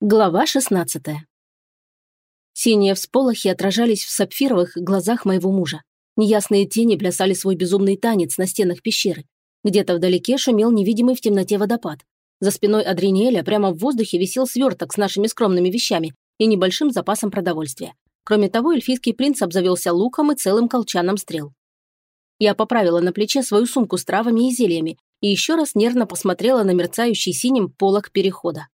Глава 16 Синие всполохи отражались в сапфировых глазах моего мужа. Неясные тени плясали свой безумный танец на стенах пещеры. Где-то вдалеке шумел невидимый в темноте водопад. За спиной Адриниэля прямо в воздухе висел сверток с нашими скромными вещами и небольшим запасом продовольствия. Кроме того, эльфийский принц обзавелся луком и целым колчаном стрел. Я поправила на плече свою сумку с травами и зельями и еще раз нервно посмотрела на мерцающий синим полог перехода.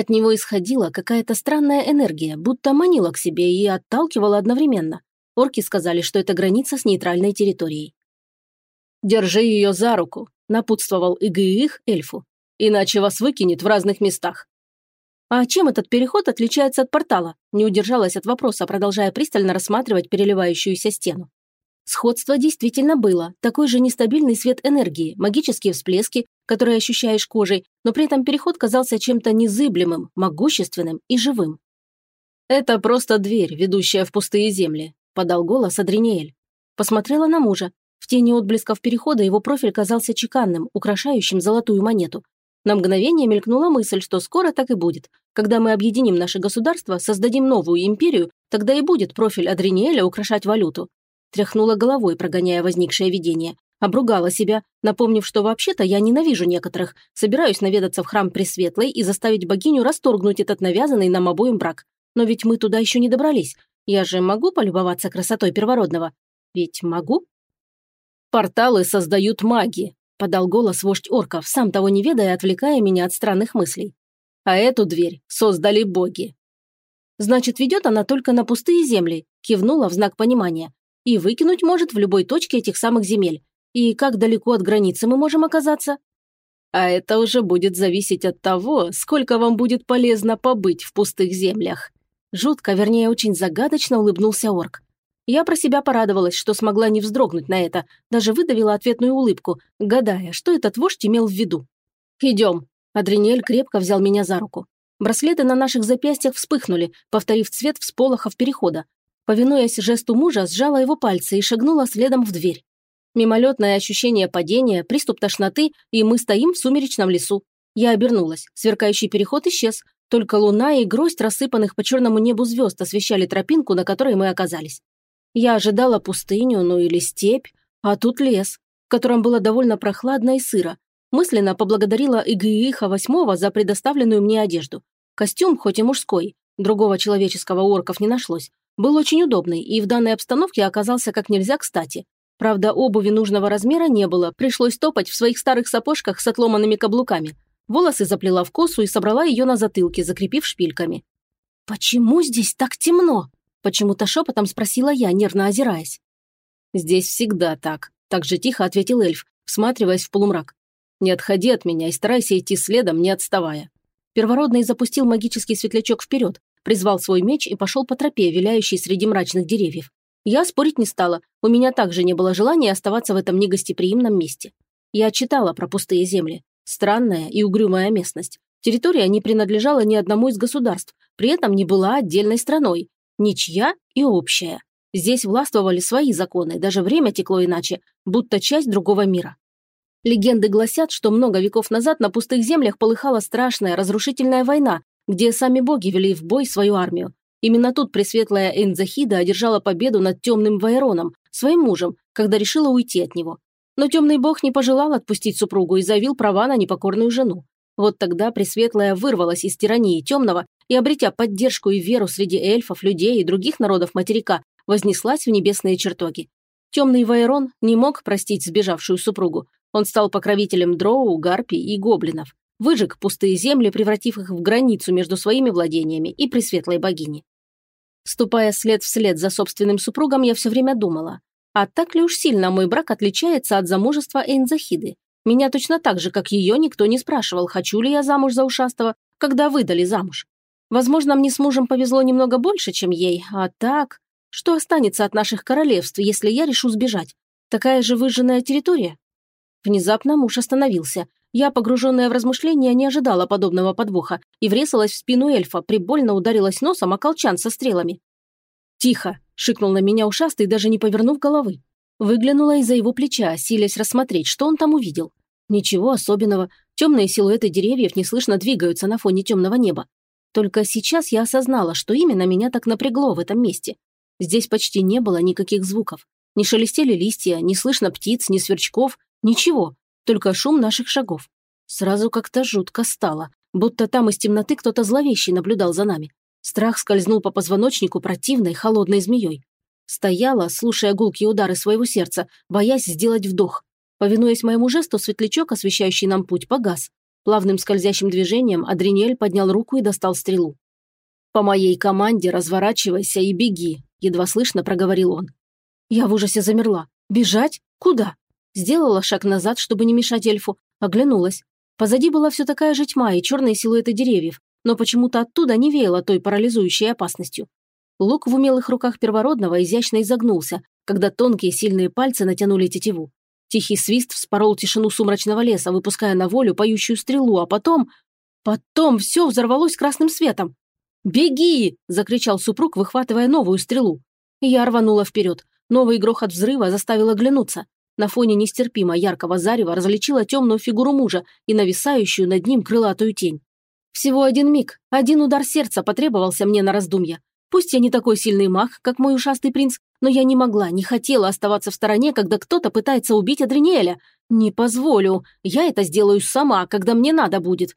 От него исходила какая-то странная энергия, будто манила к себе и отталкивала одновременно. Орки сказали, что это граница с нейтральной территорией. «Держи ее за руку», – напутствовал Игыих эльфу. «Иначе вас выкинет в разных местах». «А чем этот переход отличается от портала?» – не удержалась от вопроса, продолжая пристально рассматривать переливающуюся стену. Сходство действительно было. Такой же нестабильный свет энергии, магические всплески, которые ощущаешь кожей, но при этом переход казался чем-то незыблемым, могущественным и живым. «Это просто дверь, ведущая в пустые земли», – подал голос Адриниэль. Посмотрела на мужа. В тени отблесков перехода его профиль казался чеканным, украшающим золотую монету. На мгновение мелькнула мысль, что скоро так и будет. Когда мы объединим наше государство, создадим новую империю, тогда и будет профиль Адриниэля украшать валюту. Тряхнула головой, прогоняя возникшее видение. Обругала себя, напомнив, что вообще-то я ненавижу некоторых, собираюсь наведаться в храм Пресветлой и заставить богиню расторгнуть этот навязанный нам обоим брак. Но ведь мы туда еще не добрались. Я же могу полюбоваться красотой первородного? Ведь могу? «Порталы создают маги», – подал голос вождь орков, сам того не ведая, отвлекая меня от странных мыслей. «А эту дверь создали боги». «Значит, ведет она только на пустые земли», – кивнула в знак понимания и выкинуть может в любой точке этих самых земель. И как далеко от границы мы можем оказаться? А это уже будет зависеть от того, сколько вам будет полезно побыть в пустых землях. Жутко, вернее, очень загадочно улыбнулся орк. Я про себя порадовалась, что смогла не вздрогнуть на это, даже выдавила ответную улыбку, гадая, что этот вождь имел в виду. «Идем». Адринель крепко взял меня за руку. Браслеты на наших запястьях вспыхнули, повторив цвет всполохов перехода, Повинуясь жесту мужа, сжала его пальцы и шагнула следом в дверь. Мимолетное ощущение падения, приступ тошноты, и мы стоим в сумеречном лесу. Я обернулась. Сверкающий переход исчез. Только луна и гроздь рассыпанных по черному небу звезд освещали тропинку, на которой мы оказались. Я ожидала пустыню, ну или степь, а тут лес, в котором было довольно прохладно и сыро. Мысленно поблагодарила Игииха восьмого за предоставленную мне одежду. Костюм, хоть и мужской, другого человеческого орков не нашлось, был очень удобный и в данной обстановке оказался как нельзя кстати. Правда, обуви нужного размера не было, пришлось топать в своих старых сапожках с отломанными каблуками. Волосы заплела в косу и собрала ее на затылке, закрепив шпильками. «Почему здесь так темно?» – почему-то шепотом спросила я, нервно озираясь. «Здесь всегда так», – так же тихо ответил эльф, всматриваясь в полумрак. «Не отходи от меня и старайся идти следом, не отставая». Первородный запустил магический светлячок вперед, призвал свой меч и пошел по тропе, виляющей среди мрачных деревьев. Я спорить не стала, у меня также не было желания оставаться в этом негостеприимном месте. Я читала про пустые земли. Странная и угрюмая местность. Территория не принадлежала ни одному из государств, при этом не была отдельной страной. Ничья и общая. Здесь властвовали свои законы, даже время текло иначе, будто часть другого мира. Легенды гласят, что много веков назад на пустых землях полыхала страшная разрушительная война, где сами боги вели в бой свою армию. Именно тут пресветлая Энзахида одержала победу над темным Вайроном, своим мужем, когда решила уйти от него. Но темный бог не пожелал отпустить супругу и заявил права на непокорную жену. Вот тогда Пресветлая вырвалась из тирании темного и, обретя поддержку и веру среди эльфов, людей и других народов материка, вознеслась в небесные чертоги. Темный Вайрон не мог простить сбежавшую супругу. Он стал покровителем дроу, гарпий и гоблинов выжег пустые земли, превратив их в границу между своими владениями и Пресветлой богини. Ступая след вслед за собственным супругом, я все время думала, а так ли уж сильно мой брак отличается от замужества Эйнзахиды? Меня точно так же, как ее, никто не спрашивал, хочу ли я замуж за ушастого, когда выдали замуж. Возможно, мне с мужем повезло немного больше, чем ей, а так... Что останется от наших королевств, если я решу сбежать? Такая же выжженная территория? Внезапно муж остановился, я, погруженная в размышления, не ожидала подобного подвоха и врезалась в спину эльфа, прибольно ударилась носом о колчан со стрелами. «Тихо!» – шикнул на меня ушастый, даже не повернув головы. Выглянула из-за его плеча, силясь рассмотреть, что он там увидел. Ничего особенного. Темные силуэты деревьев неслышно двигаются на фоне темного неба. Только сейчас я осознала, что именно меня так напрягло в этом месте. Здесь почти не было никаких звуков. Не шелестели листья, не слышно птиц, ни сверчков, ничего, только шум наших шагов. Сразу как-то жутко стало, будто там из темноты кто-то зловещий наблюдал за нами. Страх скользнул по позвоночнику противной, холодной змеей. Стояла, слушая гулкие удары своего сердца, боясь сделать вдох. Повинуясь моему жесту, светлячок, освещающий нам путь, погас. Плавным скользящим движением Адриниэль поднял руку и достал стрелу. «По моей команде разворачивайся и беги», – едва слышно проговорил он. Я в ужасе замерла. «Бежать? Куда?» Сделала шаг назад, чтобы не мешать эльфу, оглянулась. Позади была все такая же тьма и черные силуэты деревьев, но почему-то оттуда не веяло той парализующей опасностью. Лук в умелых руках первородного изящно изогнулся, когда тонкие сильные пальцы натянули тетиву. Тихий свист вспорол тишину сумрачного леса, выпуская на волю поющую стрелу, а потом... Потом все взорвалось красным светом. «Беги!» – закричал супруг, выхватывая новую стрелу. Я рванула вперед. Новый грохот взрыва заставил оглянуться. На фоне нестерпимо яркого зарева различила темную фигуру мужа и нависающую над ним крылатую тень. Всего один миг, один удар сердца потребовался мне на раздумье. Пусть я не такой сильный маг, как мой ушастый принц, но я не могла, не хотела оставаться в стороне, когда кто-то пытается убить Адриниэля. Не позволю. Я это сделаю сама, когда мне надо будет.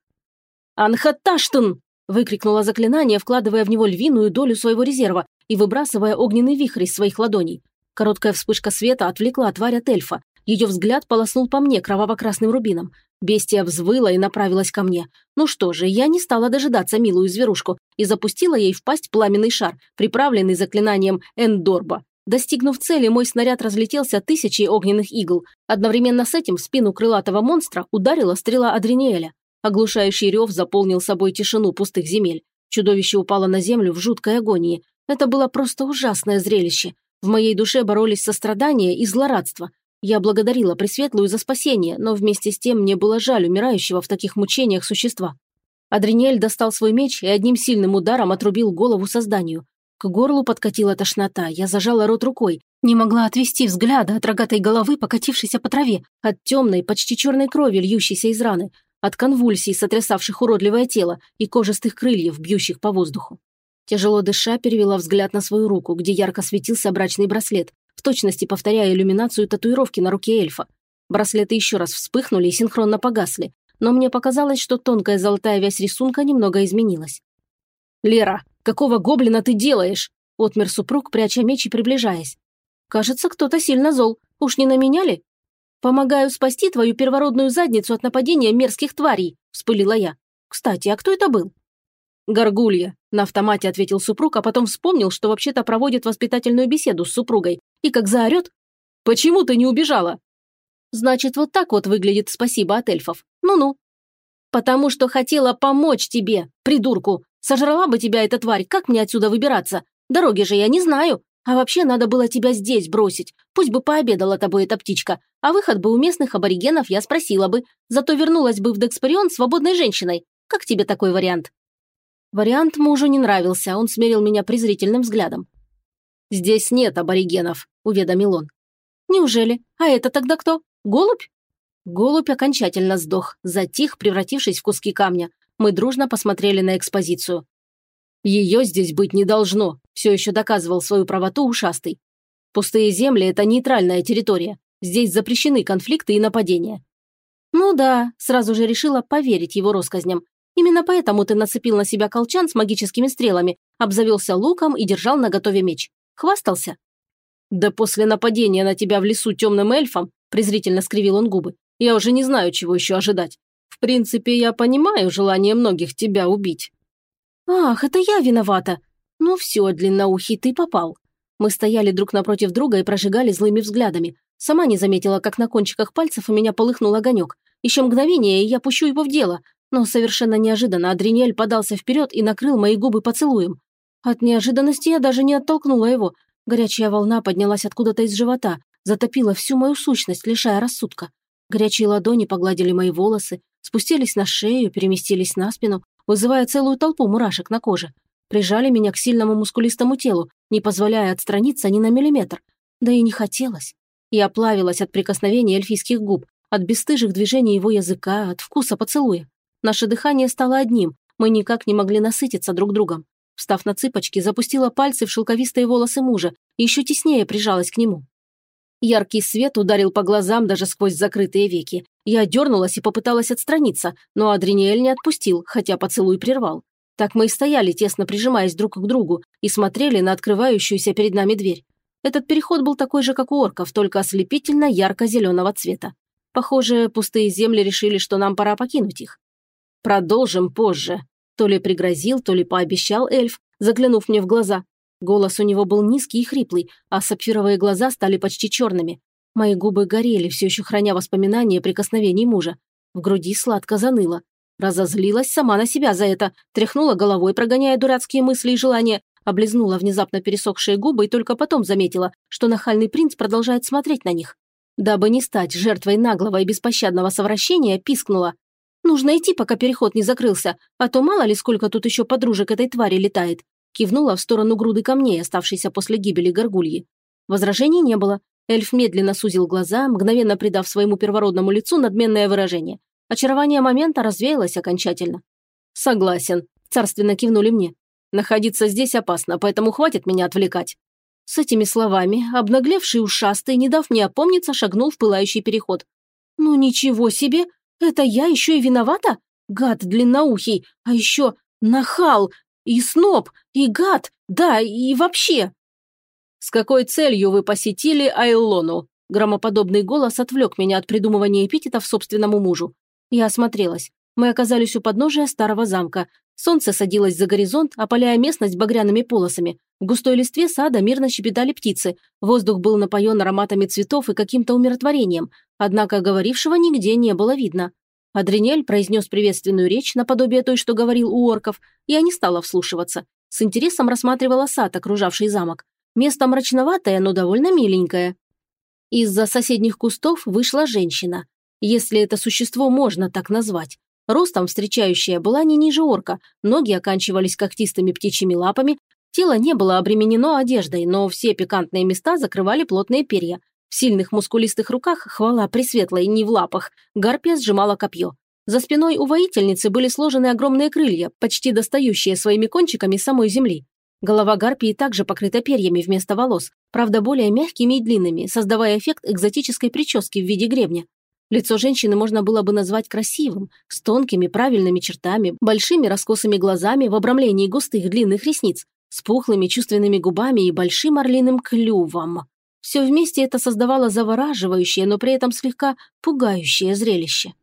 «Анхаташтун!» – выкрикнула заклинание, вкладывая в него львиную долю своего резерва и выбрасывая огненный вихрь из своих ладоней. Короткая вспышка света отвлекла тварь от эльфа. Ее взгляд полоснул по мне кроваво-красным рубином. Бестия взвыла и направилась ко мне. Ну что же, я не стала дожидаться милую зверушку и запустила ей в пасть пламенный шар, приправленный заклинанием Эндорба. Достигнув цели, мой снаряд разлетелся тысячей огненных игл. Одновременно с этим в спину крылатого монстра ударила стрела Адриниэля. Оглушающий рев заполнил собой тишину пустых земель. Чудовище упало на землю в жуткой агонии. Это было просто ужасное зрелище. В моей душе боролись сострадание и злорадство. Я благодарила Пресветлую за спасение, но вместе с тем мне было жаль умирающего в таких мучениях существа. Адриниэль достал свой меч и одним сильным ударом отрубил голову созданию. К горлу подкатила тошнота, я зажала рот рукой, не могла отвести взгляда от рогатой головы, покатившейся по траве, от темной, почти черной крови, льющейся из раны, от конвульсий, сотрясавших уродливое тело, и кожистых крыльев, бьющих по воздуху. Тяжело дыша, перевела взгляд на свою руку, где ярко светился брачный браслет, в точности повторяя иллюминацию татуировки на руке эльфа. Браслеты еще раз вспыхнули и синхронно погасли, но мне показалось, что тонкая золотая вязь рисунка немного изменилась. «Лера, какого гоблина ты делаешь?» – отмер супруг, пряча меч и приближаясь. «Кажется, кто-то сильно зол. Уж не на меня ли?» «Помогаю спасти твою первородную задницу от нападения мерзких тварей», – вспылила я. «Кстати, а кто это был?» «Горгулья», – на автомате ответил супруг, а потом вспомнил, что вообще-то проводит воспитательную беседу с супругой, и как заорет «Почему ты не убежала?» Значит, вот так вот выглядит спасибо от эльфов. Ну-ну. Потому что хотела помочь тебе, придурку. Сожрала бы тебя эта тварь, как мне отсюда выбираться? Дороги же я не знаю. А вообще надо было тебя здесь бросить. Пусть бы пообедала тобой эта птичка. А выход бы у местных аборигенов я спросила бы. Зато вернулась бы в Декспарион свободной женщиной. Как тебе такой вариант? Вариант мужу не нравился, он смерил меня презрительным взглядом. «Здесь нет аборигенов», – уведомил он. «Неужели? А это тогда кто? Голубь?» Голубь окончательно сдох, затих, превратившись в куски камня. Мы дружно посмотрели на экспозицию. «Ее здесь быть не должно», – все еще доказывал свою правоту ушастый. «Пустые земли – это нейтральная территория. Здесь запрещены конфликты и нападения». «Ну да», – сразу же решила поверить его россказням. «Именно поэтому ты нацепил на себя колчан с магическими стрелами, обзавелся луком и держал наготове меч. Хвастался?» «Да после нападения на тебя в лесу темным эльфом», презрительно скривил он губы, «я уже не знаю, чего еще ожидать. В принципе, я понимаю желание многих тебя убить». «Ах, это я виновата. Ну все, длинноухий, ты попал». Мы стояли друг напротив друга и прожигали злыми взглядами. Сама не заметила, как на кончиках пальцев у меня полыхнул огонек. Еще мгновение, и я пущу его в дело. Но совершенно неожиданно Адринель подался вперед и накрыл мои губы поцелуем. От неожиданности я даже не оттолкнула его. Горячая волна поднялась откуда-то из живота, затопила всю мою сущность, лишая рассудка. Горячие ладони погладили мои волосы, спустились на шею, переместились на спину, вызывая целую толпу мурашек на коже. Прижали меня к сильному мускулистому телу, не позволяя отстраниться ни на миллиметр. Да и не хотелось. Я плавилась от прикосновения эльфийских губ, от бесстыжих движений его языка, от вкуса поцелуя. Наше дыхание стало одним, мы никак не могли насытиться друг другом. Встав на цыпочки, запустила пальцы в шелковистые волосы мужа и еще теснее прижалась к нему. Яркий свет ударил по глазам даже сквозь закрытые веки. Я дернулась и попыталась отстраниться, но Адриниэль не отпустил, хотя поцелуй прервал. Так мы и стояли, тесно прижимаясь друг к другу, и смотрели на открывающуюся перед нами дверь. Этот переход был такой же, как у орков, только ослепительно ярко-зеленого цвета. Похоже, пустые земли решили, что нам пора покинуть их. Продолжим позже. То ли пригрозил, то ли пообещал эльф, заглянув мне в глаза. Голос у него был низкий и хриплый, а сапфировые глаза стали почти черными. Мои губы горели, все еще храня воспоминания прикосновений мужа. В груди сладко заныло. Разозлилась сама на себя за это, тряхнула головой, прогоняя дурацкие мысли и желания, облизнула внезапно пересохшие губы и только потом заметила, что нахальный принц продолжает смотреть на них. Дабы не стать жертвой наглого и беспощадного совращения, пискнула. «Нужно идти, пока переход не закрылся, а то мало ли сколько тут еще подружек этой твари летает», кивнула в сторону груды камней, оставшейся после гибели горгульи. Возражений не было. Эльф медленно сузил глаза, мгновенно придав своему первородному лицу надменное выражение. Очарование момента развеялось окончательно. «Согласен», – царственно кивнули мне. «Находиться здесь опасно, поэтому хватит меня отвлекать». С этими словами, обнаглевший ушастый, не дав мне опомниться, шагнул в пылающий переход. «Ну ничего себе! Это я еще и виновата? Гад длинноухий, а еще нахал, и сноб, и гад, да, и вообще!» «С какой целью вы посетили Айлону?» Громоподобный голос отвлек меня от придумывания эпитетов собственному мужу. Я осмотрелась. Мы оказались у подножия старого замка. Солнце садилось за горизонт, опаляя местность багряными полосами. В густой листве сада мирно щебетали птицы. Воздух был напоен ароматами цветов и каким-то умиротворением. Однако говорившего нигде не было видно. Адринель произнес приветственную речь наподобие той, что говорил у орков. Я не стала вслушиваться. С интересом рассматривала сад, окружавший замок. Место мрачноватое, но довольно миленькое. Из-за соседних кустов вышла женщина. Если это существо можно так назвать. Ростом встречающая была не ниже орка, ноги оканчивались когтистыми птичьими лапами, тело не было обременено одеждой, но все пикантные места закрывали плотные перья. В сильных мускулистых руках, хвала пресветлой, не в лапах, гарпия сжимала копье. За спиной у воительницы были сложены огромные крылья, почти достающие своими кончиками самой земли. Голова гарпии также покрыта перьями вместо волос, правда более мягкими и длинными, создавая эффект экзотической прически в виде гребня. Лицо женщины можно было бы назвать красивым, с тонкими правильными чертами, большими раскосыми глазами в обрамлении густых длинных ресниц, с пухлыми чувственными губами и большим орлиным клювом. Все вместе это создавало завораживающее, но при этом слегка пугающее зрелище.